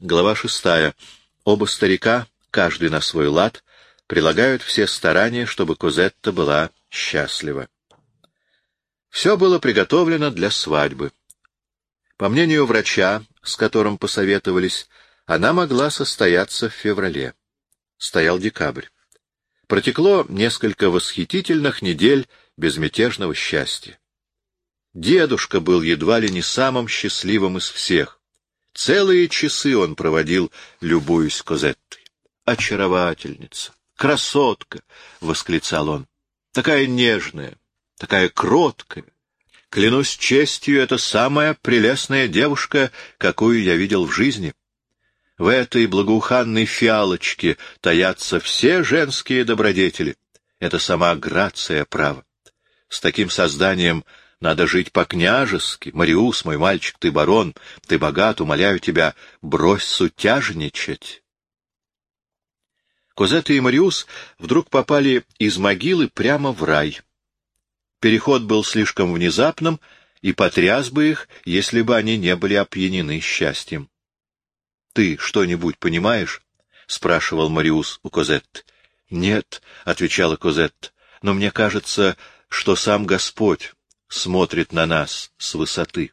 Глава шестая. Оба старика, каждый на свой лад, прилагают все старания, чтобы Козетта была счастлива. Все было приготовлено для свадьбы. По мнению врача, с которым посоветовались, она могла состояться в феврале. Стоял декабрь. Протекло несколько восхитительных недель безмятежного счастья. Дедушка был едва ли не самым счастливым из всех. Целые часы он проводил, любуясь Козеттой. «Очаровательница! Красотка!» — восклицал он. «Такая нежная, такая кроткая! Клянусь честью, это самая прелестная девушка, какую я видел в жизни. В этой благоуханной фиалочке таятся все женские добродетели. Это сама грация права. С таким созданием надо жить по-княжески. Мариус, мой мальчик, ты барон, ты богат, умоляю тебя, брось сутяжничать. Козетта и Мариус вдруг попали из могилы прямо в рай. Переход был слишком внезапным и потряс бы их, если бы они не были опьянены счастьем. — Ты что-нибудь понимаешь? — спрашивал Мариус у Козетты. — Нет, — отвечала Козетта, — но мне кажется, что сам Господь смотрит на нас с высоты.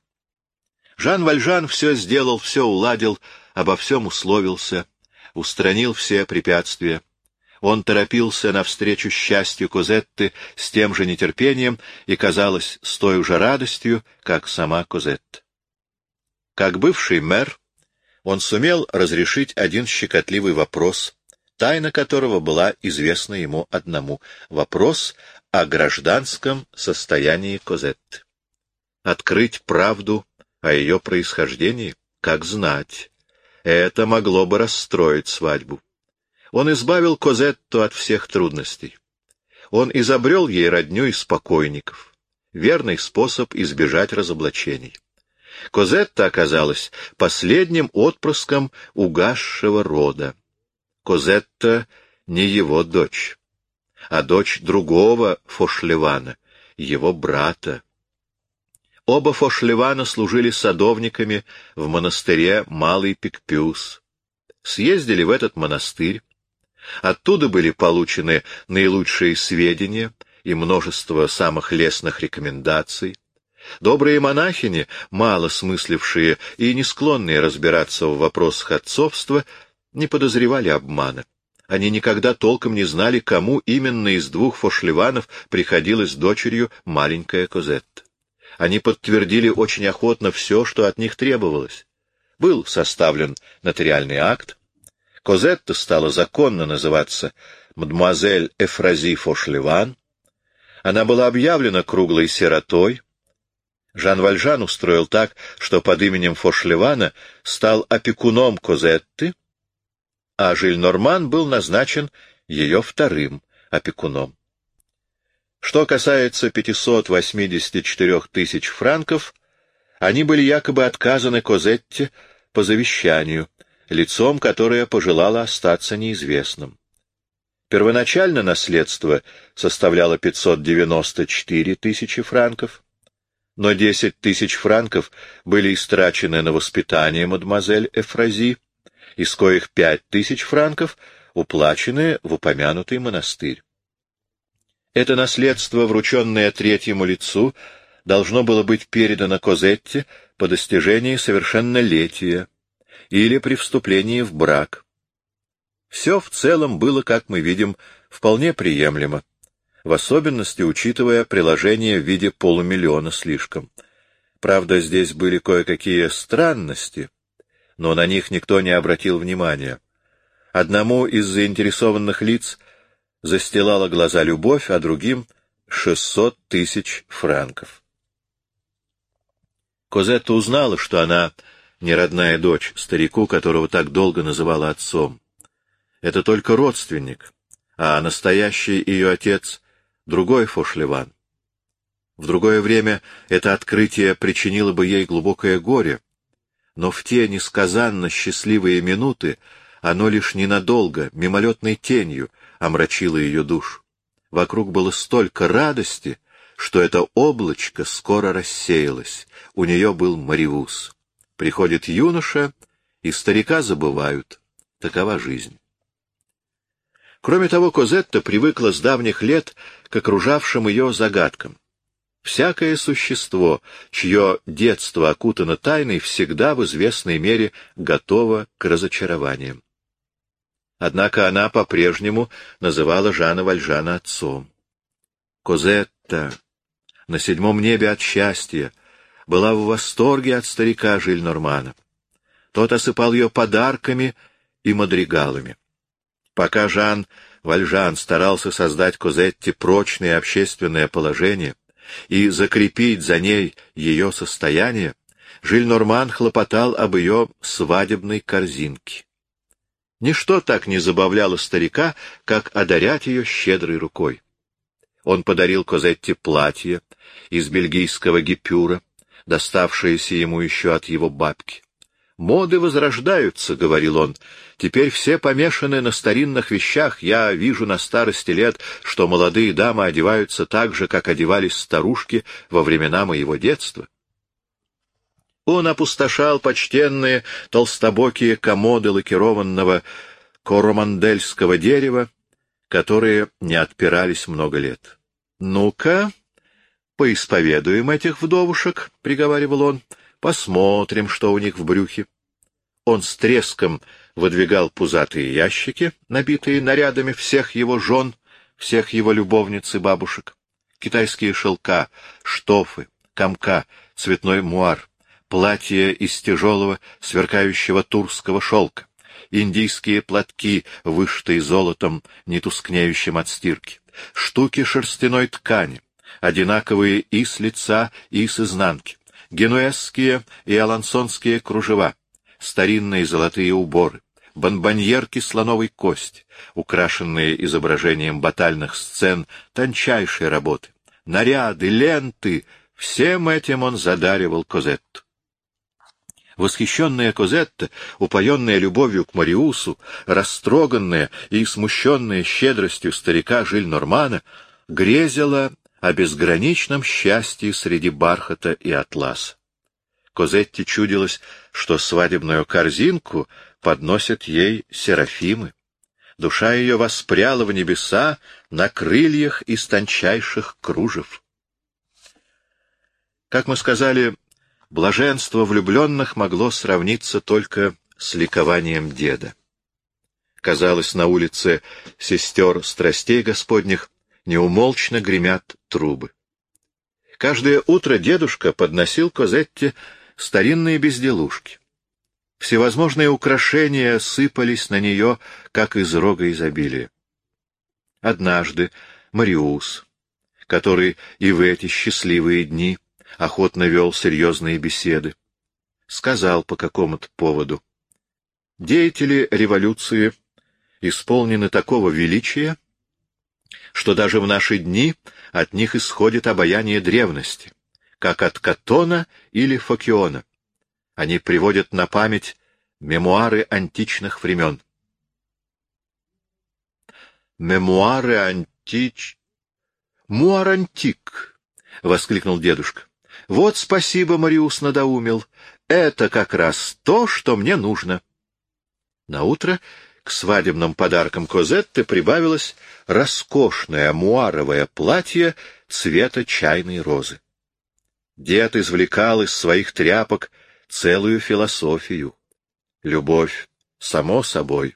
Жан Вальжан все сделал, все уладил, обо всем условился, устранил все препятствия. Он торопился навстречу счастью Козетты с тем же нетерпением и, казалось, с той же радостью, как сама Козетта. Как бывший мэр, он сумел разрешить один щекотливый вопрос, тайна которого была известна ему одному — вопрос о гражданском состоянии Козетты. Открыть правду о ее происхождении, как знать, это могло бы расстроить свадьбу. Он избавил Козетту от всех трудностей. Он изобрел ей родню из покойников. Верный способ избежать разоблачений. Козетта оказалась последним отпрыском угасшего рода. Козетта не его дочь а дочь другого Фошлевана, его брата. Оба Фошлевана служили садовниками в монастыре Малый Пикпюс. Съездили в этот монастырь. Оттуда были получены наилучшие сведения и множество самых лестных рекомендаций. Добрые монахини, мало смыслившие и не склонные разбираться в вопросах отцовства, не подозревали обмана. Они никогда толком не знали, кому именно из двух фошлеванов приходилась дочерью маленькая Козетта. Они подтвердили очень охотно все, что от них требовалось. Был составлен нотариальный акт. Козетта стала законно называться мадемуазель Эфрази Фошлеван. Она была объявлена круглой сиротой. Жан Вальжан устроил так, что под именем Фошлевана стал опекуном Козетты, а Жиль-Норман был назначен ее вторым опекуном. Что касается 584 тысяч франков, они были якобы отказаны Козетте по завещанию, лицом, которое пожелало остаться неизвестным. Первоначально наследство составляло 594 тысячи франков, но 10 тысяч франков были истрачены на воспитание мадемуазель Эфрази, из коих пять тысяч франков уплачены в упомянутый монастырь. Это наследство, врученное третьему лицу, должно было быть передано Козетте по достижении совершеннолетия или при вступлении в брак. Все в целом было, как мы видим, вполне приемлемо, в особенности учитывая приложение в виде полумиллиона слишком. Правда, здесь были кое-какие странности — но на них никто не обратил внимания. Одному из заинтересованных лиц застилала глаза любовь, а другим — шестьсот тысяч франков. Козетта узнала, что она не родная дочь старику, которого так долго называла отцом. Это только родственник, а настоящий ее отец — другой Фошлеван. В другое время это открытие причинило бы ей глубокое горе — но в те несказанно счастливые минуты оно лишь ненадолго, мимолетной тенью омрачило ее душу. Вокруг было столько радости, что это облачко скоро рассеялось. У нее был Мариус. Приходит юноша и старика забывают. Такова жизнь. Кроме того, Козетта привыкла с давних лет к окружавшим ее загадкам. Всякое существо, чье детство окутано тайной, всегда в известной мере готово к разочарованиям. Однако она по-прежнему называла Жана Вальжана отцом. Козетта на седьмом небе от счастья была в восторге от старика Жиль-Нормана. Тот осыпал ее подарками и мадригалами. Пока Жан Вальжан старался создать Козетте прочное общественное положение и закрепить за ней ее состояние, Жиль-Норман хлопотал об ее свадебной корзинке. Ничто так не забавляло старика, как одарять ее щедрой рукой. Он подарил Козетте платье из бельгийского гипюра, доставшееся ему еще от его бабки. «Моды возрождаются», — говорил он. «Теперь все помешаны на старинных вещах. Я вижу на старости лет, что молодые дамы одеваются так же, как одевались старушки во времена моего детства». Он опустошал почтенные толстобокие комоды лакированного коромандельского дерева, которые не отпирались много лет. «Ну-ка, поисповедуем этих вдовушек», — приговаривал он, — «посмотрим, что у них в брюхе». Он с треском выдвигал пузатые ящики, набитые нарядами всех его жен, всех его любовниц и бабушек. Китайские шелка, штофы, комка, цветной муар, платья из тяжелого, сверкающего турского шелка, индийские платки, вышитые золотом, не тускнеющим от стирки, штуки шерстяной ткани, одинаковые и с лица, и с изнанки, генуэзские и алансонские кружева, старинные золотые уборы, бонбоньерки слоновой кости, украшенные изображением батальных сцен тончайшей работы, наряды, ленты — всем этим он задаривал Козетту. Восхищенная Козетта, упоенная любовью к Мариусу, растроганная и смущенная щедростью старика Жиль-Нормана, грезила о безграничном счастье среди бархата и атласа. Козетте чудилось, что свадебную корзинку подносят ей серафимы. Душа ее воспряла в небеса на крыльях из тончайших кружев. Как мы сказали, Блаженство влюбленных могло сравниться только с ликованием деда. Казалось, на улице сестер страстей господних неумолчно гремят трубы. Каждое утро дедушка подносил Козетте старинные безделушки. Всевозможные украшения сыпались на нее, как из рога изобилия. Однажды Мариус, который и в эти счастливые дни охотно вел серьезные беседы. Сказал по какому-то поводу. Деятели революции исполнены такого величия, что даже в наши дни от них исходит обаяние древности, как от Катона или Фокиона. Они приводят на память мемуары античных времен. Мемуары антич... Муарантик! — воскликнул дедушка. Вот спасибо, Мариус надоумил. Это как раз то, что мне нужно. На утро к свадебным подаркам Козетты прибавилось роскошное муаровое платье цвета чайной розы. Дед извлекал из своих тряпок целую философию. Любовь, само собой,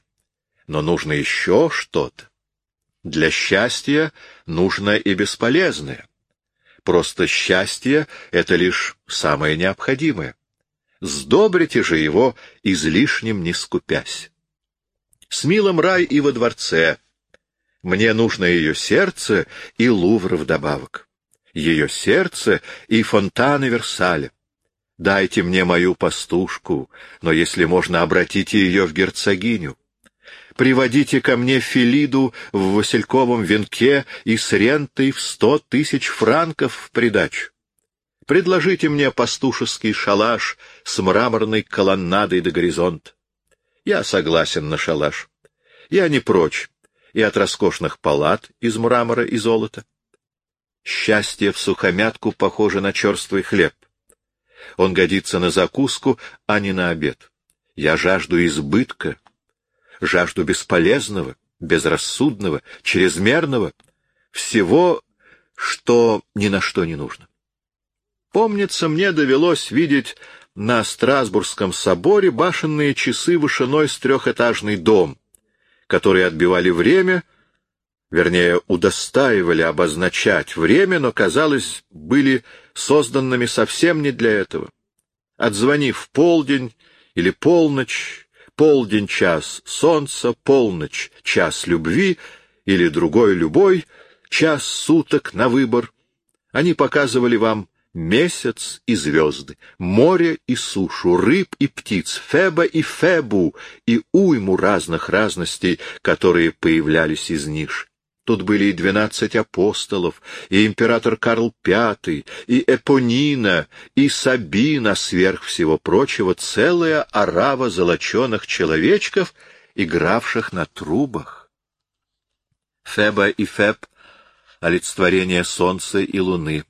но нужно еще что-то. Для счастья нужно и бесполезное. Просто счастье — это лишь самое необходимое. Сдобрите же его, излишним не скупясь. С милым рай и во дворце. Мне нужно ее сердце и Лувр вдобавок. Ее сердце и фонтаны Версаля. Дайте мне мою пастушку, но, если можно, обратите ее в герцогиню приводите ко мне Филиду в васильковом венке и с рентой в сто тысяч франков в придачу. Предложите мне пастушеский шалаш с мраморной колоннадой до горизонта. Я согласен на шалаш. Я не прочь и от роскошных палат из мрамора и золота. Счастье в сухомятку похоже на черствый хлеб. Он годится на закуску, а не на обед Я жажду избытка, жажду бесполезного, безрассудного, чрезмерного, всего, что ни на что не нужно. Помнится, мне довелось видеть на Страсбургском соборе башенные часы вышиной с трехэтажный дом, которые отбивали время, вернее, удостаивали обозначать время, но, казалось, были созданными совсем не для этого. Отзвонив полдень или полночь, полдень-час солнца, полночь — час любви или другой любой, час суток на выбор, они показывали вам месяц и звезды, море и сушу, рыб и птиц, Феба и Фебу и уйму разных разностей, которые появлялись из ниш. Тут были и двенадцать апостолов, и император Карл V, и Эпонина, и Сабина, сверх всего прочего, целая орава золоченых человечков, игравших на трубах. Феба и Феб — олицетворение солнца и луны,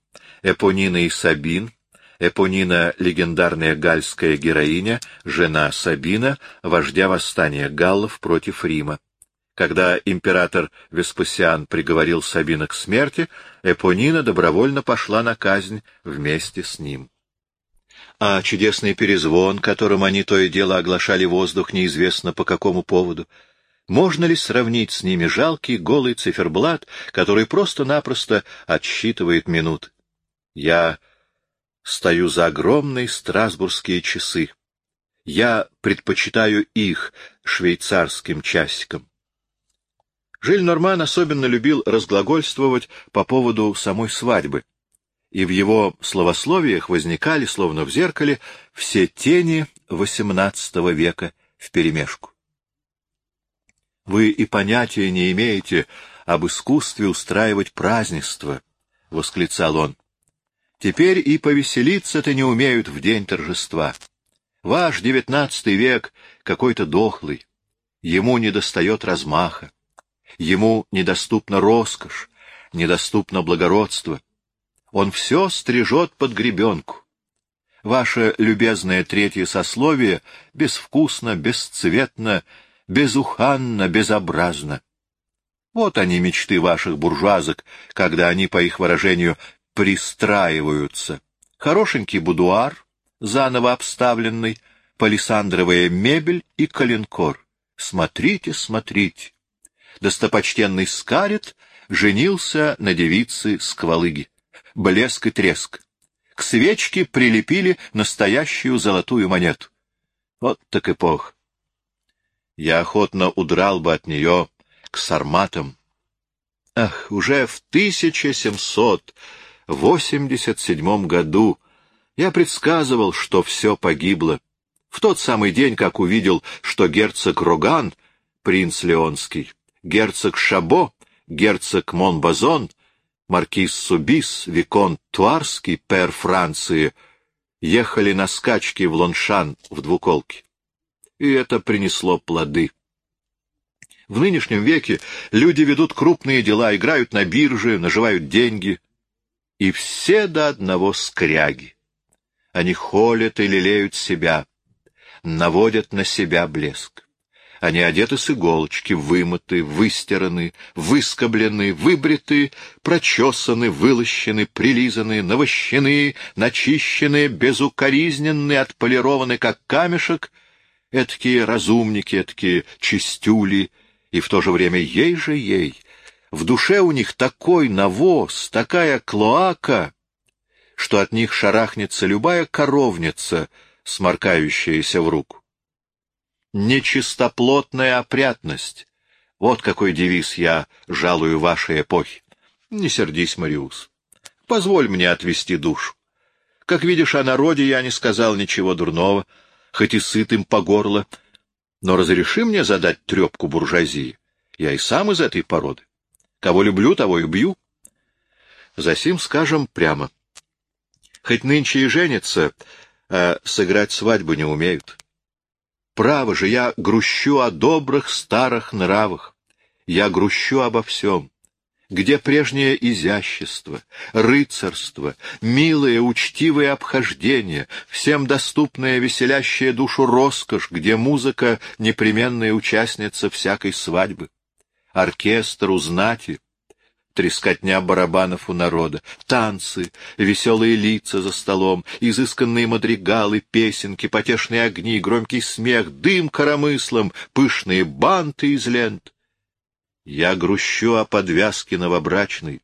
Эпонина и Сабин, Эпонина — легендарная гальская героиня, жена Сабина, вождя восстания галлов против Рима. Когда император Веспасиан приговорил Сабина к смерти, Эпонина добровольно пошла на казнь вместе с ним. А чудесный перезвон, которым они то и дело оглашали воздух, неизвестно по какому поводу, можно ли сравнить с ними жалкий голый циферблат, который просто-напросто отсчитывает минуты? Я стою за огромные страсбургские часы. Я предпочитаю их швейцарским часикам. Жиль Норман особенно любил разглагольствовать по поводу самой свадьбы, и в его словословиях возникали, словно в зеркале, все тени XVIII века вперемешку. Вы и понятия не имеете об искусстве устраивать празднество, — восклицал он. Теперь и повеселиться-то не умеют в день торжества. Ваш девятнадцатый век какой-то дохлый, ему недостает размаха. Ему недоступна роскошь, недоступно благородство. Он все стрижет под гребенку. Ваше любезное третье сословие безвкусно, бесцветно, безуханно, безобразно. Вот они, мечты ваших буржуазок, когда они, по их выражению, пристраиваются. Хорошенький будуар, заново обставленный, палисандровая мебель и калинкор. Смотрите, смотрите достопочтенный Скарет женился на девице Сквалыги. Блеск и треск. К свечке прилепили настоящую золотую монету. Вот так эпох. Я охотно удрал бы от нее к сарматам. Ах, уже в 1787 году я предсказывал, что все погибло. В тот самый день, как увидел, что герцог Роган, принц Леонский, герцог Шабо, герцог Монбазон, маркиз Субис, виконт Туарский, пер Франции, ехали на скачки в Лоншан в двуколке. И это принесло плоды. В нынешнем веке люди ведут крупные дела, играют на бирже, наживают деньги. И все до одного скряги. Они холят и лелеют себя, наводят на себя блеск. Они одеты с иголочки, вымыты, выстираны, выскоблены, выбриты, прочесаны, вылощены, прилизаны, навощены, начищены, безукоризненны, отполированы, как камешек, эткие разумники, эткие чистюли, и в то же время ей же ей. В душе у них такой навоз, такая клоака, что от них шарахнется любая коровница, сморкающаяся в руку нечистоплотная опрятность. Вот какой девиз я жалую вашей эпохи. Не сердись, Мариус. Позволь мне отвести душу. Как видишь, о народе я не сказал ничего дурного, хоть и сытым по горло. Но разреши мне задать трепку буржуазии. Я и сам из этой породы. Кого люблю, того и бью. Засим скажем прямо. Хоть нынче и женятся, а сыграть свадьбу не умеют. Право же, я грущу о добрых старых нравах. Я грущу обо всем. Где прежнее изящество, рыцарство, милое, учтивое обхождение, всем доступная веселящая душу роскошь, где музыка — непременная участница всякой свадьбы, оркестр у знати, трескотня барабанов у народа, танцы, веселые лица за столом, изысканные мадригалы, песенки, потешные огни, громкий смех, дым коромыслом, пышные банты из лент. Я грущу о подвязке новобрачной.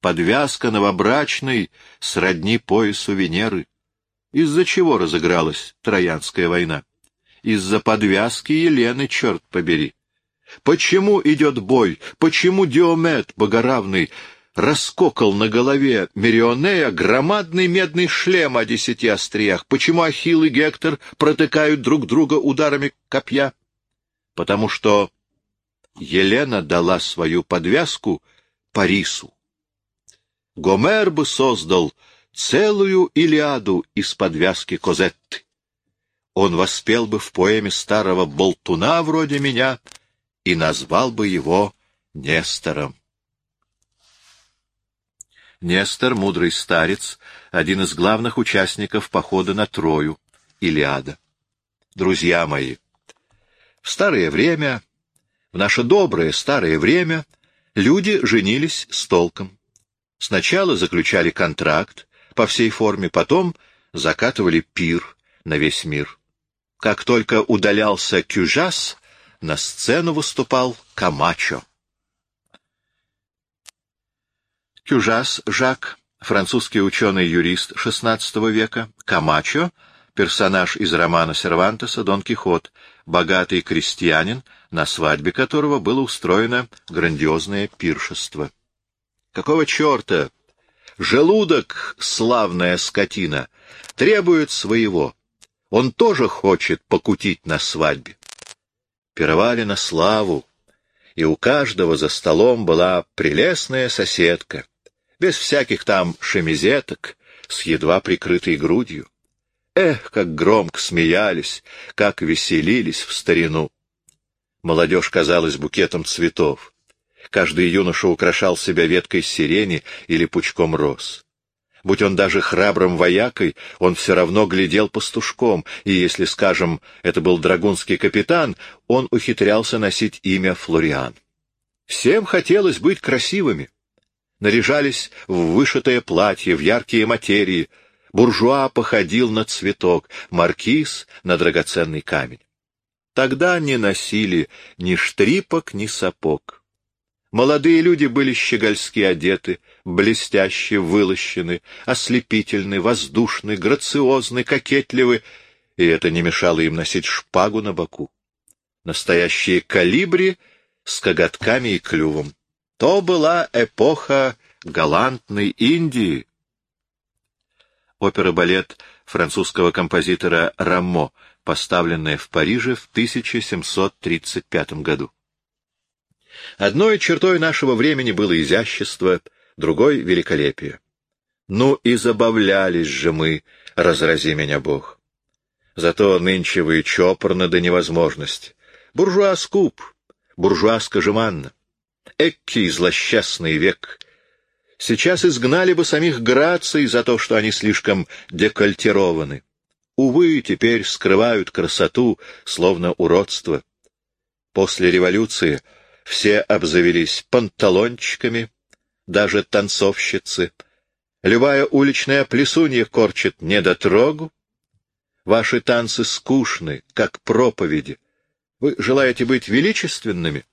Подвязка новобрачной сродни поясу Венеры. Из-за чего разыгралась Троянская война? Из-за подвязки Елены, черт побери. Почему идет бой? Почему Диомет, богоравный, раскокал на голове Мерионея громадный медный шлем о десяти остриях? Почему Ахилл и Гектор протыкают друг друга ударами копья? Потому что Елена дала свою подвязку Парису. Гомер бы создал целую Илиаду из подвязки Козетты. Он воспел бы в поэме старого болтуна вроде меня и назвал бы его Нестором. Нестор, мудрый старец, один из главных участников похода на Трою, Илиада. Друзья мои, в старое время в наше доброе старое время люди женились с толком. Сначала заключали контракт по всей форме, потом закатывали пир на весь мир. Как только удалялся Кюжас, на сцену выступал Камачо. Кюжас Жак, французский ученый-юрист XVI века, Камачо — персонаж из романа Сервантеса «Дон Кихот», богатый крестьянин, на свадьбе которого было устроено грандиозное пиршество. Какого черта? Желудок, славная скотина, требует своего. Он тоже хочет покутить на свадьбе. Пировали на славу, и у каждого за столом была прелестная соседка, без всяких там шемизеток, с едва прикрытой грудью. Эх, как громко смеялись, как веселились в старину! Молодежь казалась букетом цветов. Каждый юноша украшал себя веткой сирени или пучком роз. Будь он даже храбрым воякой, он все равно глядел пастушком, и если, скажем, это был драгунский капитан, он ухитрялся носить имя Флориан. Всем хотелось быть красивыми. Наряжались в вышитое платье, в яркие материи — Буржуа походил на цветок, маркиз — на драгоценный камень. Тогда не носили ни штрипок, ни сапог. Молодые люди были щегольски одеты, блестяще вылощены, ослепительны, воздушны, грациозны, кокетливы, и это не мешало им носить шпагу на боку. Настоящие калибри с коготками и клювом. То была эпоха галантной Индии, опера-балет французского композитора Рамо, поставленная в Париже в 1735 году. Одной чертой нашего времени было изящество, другой — великолепие. Ну и забавлялись же мы, разрази меня Бог. Зато нынче вы чопорно до невозможности. Буржуа скуп, буржуаска жеманна. Эккий злосчастный век, Сейчас изгнали бы самих Граций за то, что они слишком декольтированы. Увы, теперь скрывают красоту, словно уродство. После революции все обзавелись панталончиками, даже танцовщицы. Любая уличная плесунья корчит недотрогу. Ваши танцы скучны, как проповеди. Вы желаете быть величественными?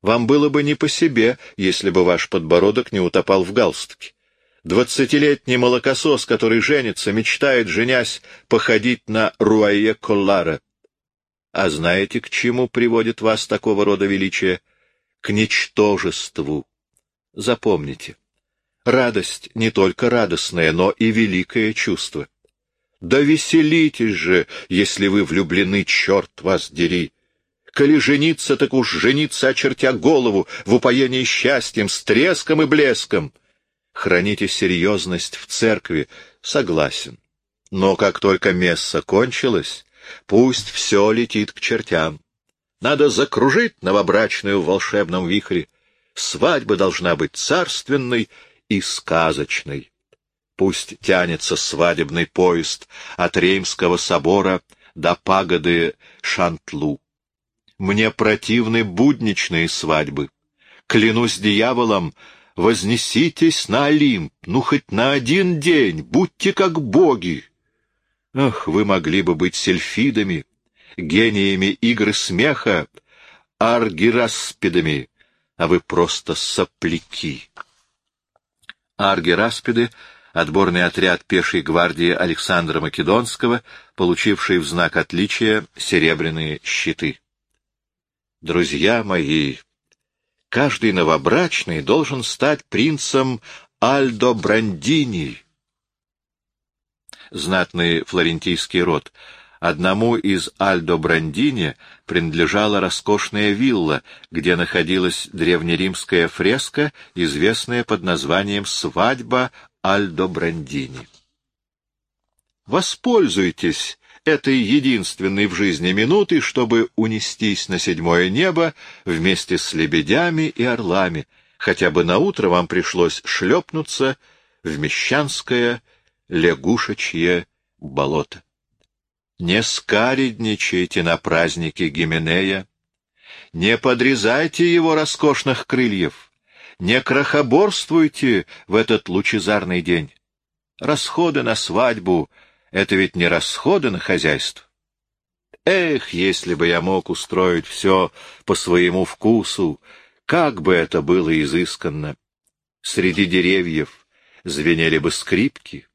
Вам было бы не по себе, если бы ваш подбородок не утопал в галстуке. Двадцатилетний молокосос, который женится, мечтает, женясь, походить на Руае Коллара. А знаете, к чему приводит вас такого рода величие? К ничтожеству. Запомните, радость не только радостное, но и великое чувство. Да веселитесь же, если вы влюблены, черт вас дери! Коли жениться, так уж жениться, очертя голову, в упоении счастьем, с треском и блеском. Храните серьезность в церкви, согласен. Но как только месса кончилось, пусть все летит к чертям. Надо закружить новобрачную в волшебном вихре. Свадьба должна быть царственной и сказочной. Пусть тянется свадебный поезд от Реймского собора до пагоды Шантлу. Мне противны будничные свадьбы. Клянусь дьяволом, вознеситесь на Олимп, ну хоть на один день, будьте как боги. Ах, вы могли бы быть сельфидами, гениями игры смеха, аргираспидами, а вы просто сопляки. Аргираспиды — отборный отряд пешей гвардии Александра Македонского, получивший в знак отличия серебряные щиты. Друзья мои, каждый новобрачный должен стать принцем Альдо Брандини. Знатный флорентийский род. Одному из Альдо Брандини принадлежала роскошная вилла, где находилась древнеримская фреска, известная под названием «Свадьба Альдо Брандини». Воспользуйтесь этой единственной в жизни минуты, чтобы унестись на седьмое небо вместе с лебедями и орлами, хотя бы на утро вам пришлось шлепнуться в мещанское лягушечье болото. Не скаредничайте на празднике Гименея, не подрезайте его роскошных крыльев, не крохоборствуйте в этот лучезарный день. Расходы на свадьбу — это ведь не расходы на хозяйство. Эх, если бы я мог устроить все по своему вкусу, как бы это было изысканно! Среди деревьев звенели бы скрипки.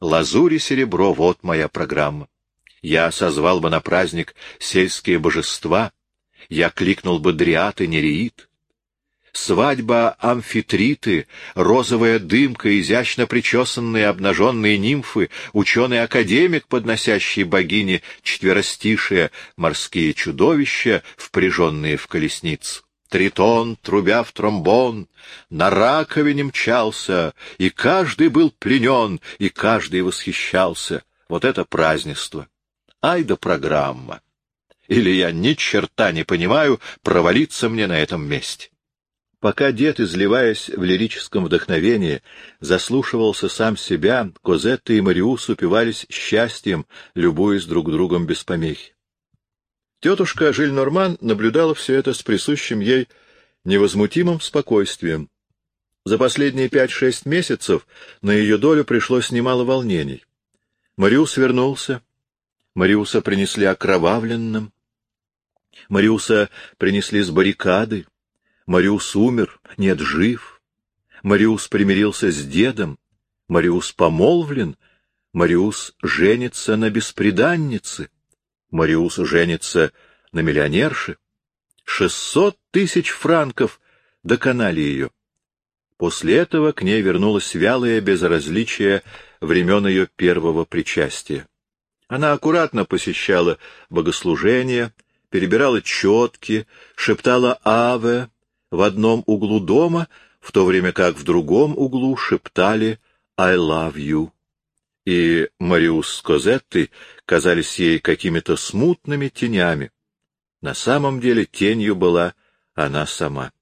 Лазурь и серебро — вот моя программа. Я созвал бы на праздник сельские божества, я кликнул бы дриат и нереид, свадьба амфитриты, розовая дымка, изящно причесанные обнаженные нимфы, ученый-академик, подносящий богине четверостишие, морские чудовища, впряженные в колесницу. Тритон, трубя в тромбон, на раковине мчался, и каждый был пленен, и каждый восхищался. Вот это празднество! Ай да программа! Или я ни черта не понимаю, провалиться мне на этом месте. Пока дед, изливаясь в лирическом вдохновении, заслушивался сам себя, Козетта и Мариус упивались счастьем, любуясь друг другом без помехи. Тетушка Жиль-Норман наблюдала все это с присущим ей невозмутимым спокойствием. За последние пять-шесть месяцев на ее долю пришлось немало волнений. Мариус вернулся. Мариуса принесли окровавленным. Мариуса принесли с баррикады. Мариус умер, нет, жив. Мариус примирился с дедом. Мариус помолвлен. Мариус женится на бесприданнице. Мариус женится на миллионерше. Шестьсот тысяч франков доконали ее. После этого к ней вернулось вялое безразличие времен ее первого причастия. Она аккуратно посещала богослужения, перебирала четки, шептала «Аве», в одном углу дома, в то время как в другом углу шептали «I love you». И Мариус с Козеттой казались ей какими-то смутными тенями. На самом деле тенью была она сама.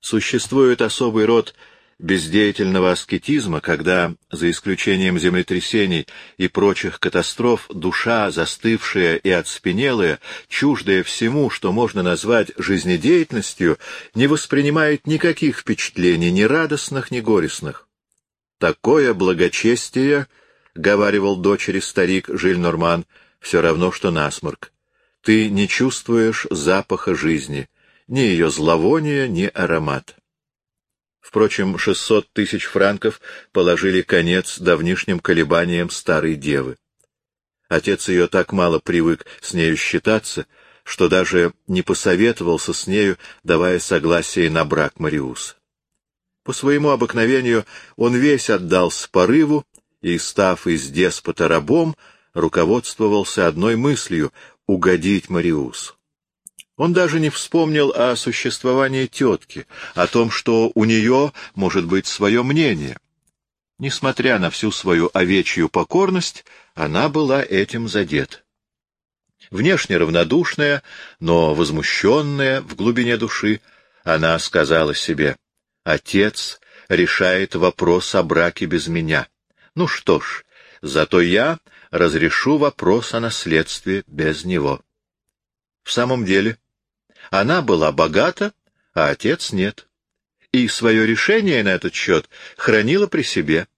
Существует особый род бездеятельного аскетизма, когда, за исключением землетрясений и прочих катастроф, душа, застывшая и отспенелая, чуждая всему, что можно назвать жизнедеятельностью, не воспринимает никаких впечатлений, ни радостных, ни горестных. Такое благочестие, — говаривал дочери старик Жиль-Норман, — все равно, что насморк. Ты не чувствуешь запаха жизни, ни ее зловония, ни аромата. Впрочем, шестьсот тысяч франков положили конец давнишним колебаниям старой девы. Отец ее так мало привык с нею считаться, что даже не посоветовался с нею, давая согласие на брак Мариуса. По своему обыкновению он весь отдался порыву и, став из деспота рабом, руководствовался одной мыслью — угодить Мариусу. Он даже не вспомнил о существовании тетки, о том, что у нее может быть свое мнение. Несмотря на всю свою овечью покорность, она была этим задета. Внешне равнодушная, но возмущенная в глубине души, Она сказала себе, «Отец решает вопрос о браке без меня. Ну что ж, зато я разрешу вопрос о наследстве без него». В самом деле, она была богата, а отец нет. И свое решение на этот счет хранила при себе.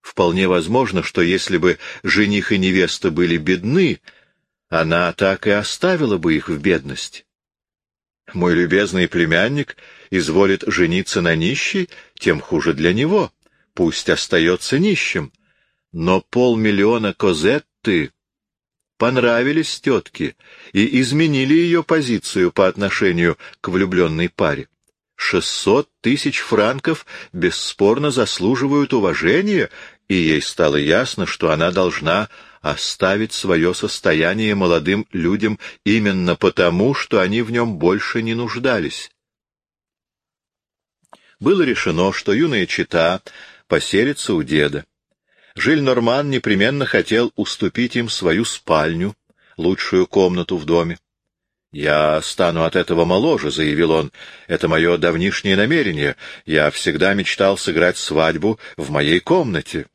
Вполне возможно, что если бы жених и невеста были бедны, она так и оставила бы их в бедности. Мой любезный племянник изволит жениться на нищей, тем хуже для него. Пусть остается нищим. Но полмиллиона козетты понравились тетке и изменили ее позицию по отношению к влюбленной паре. Шестьсот тысяч франков бесспорно заслуживают уважения, и ей стало ясно, что она должна оставить свое состояние молодым людям именно потому, что они в нем больше не нуждались. Было решено, что юная чита поселится у деда. Жиль Норман непременно хотел уступить им свою спальню, лучшую комнату в доме. «Я стану от этого моложе», — заявил он. «Это мое давнишнее намерение. Я всегда мечтал сыграть свадьбу в моей комнате».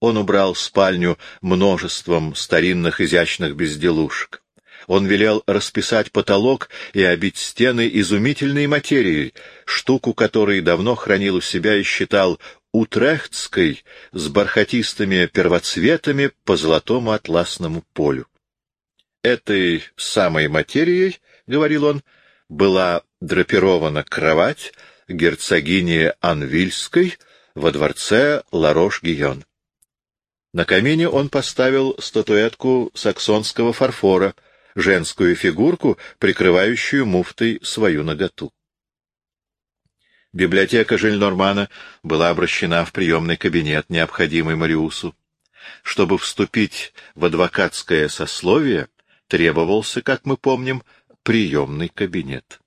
Он убрал спальню множеством старинных изящных безделушек. Он велел расписать потолок и обить стены изумительной материей, штуку которой давно хранил у себя и считал утрехтской с бархатистыми первоцветами по золотому атласному полю. Этой самой материей, — говорил он, — была драпирована кровать герцогини Анвильской во дворце Ларош-Гийон. На камине он поставил статуэтку саксонского фарфора, женскую фигурку, прикрывающую муфтой свою наготу. Библиотека Жильнормана была обращена в приемный кабинет, необходимый Мариусу. Чтобы вступить в адвокатское сословие, требовался, как мы помним, приемный кабинет.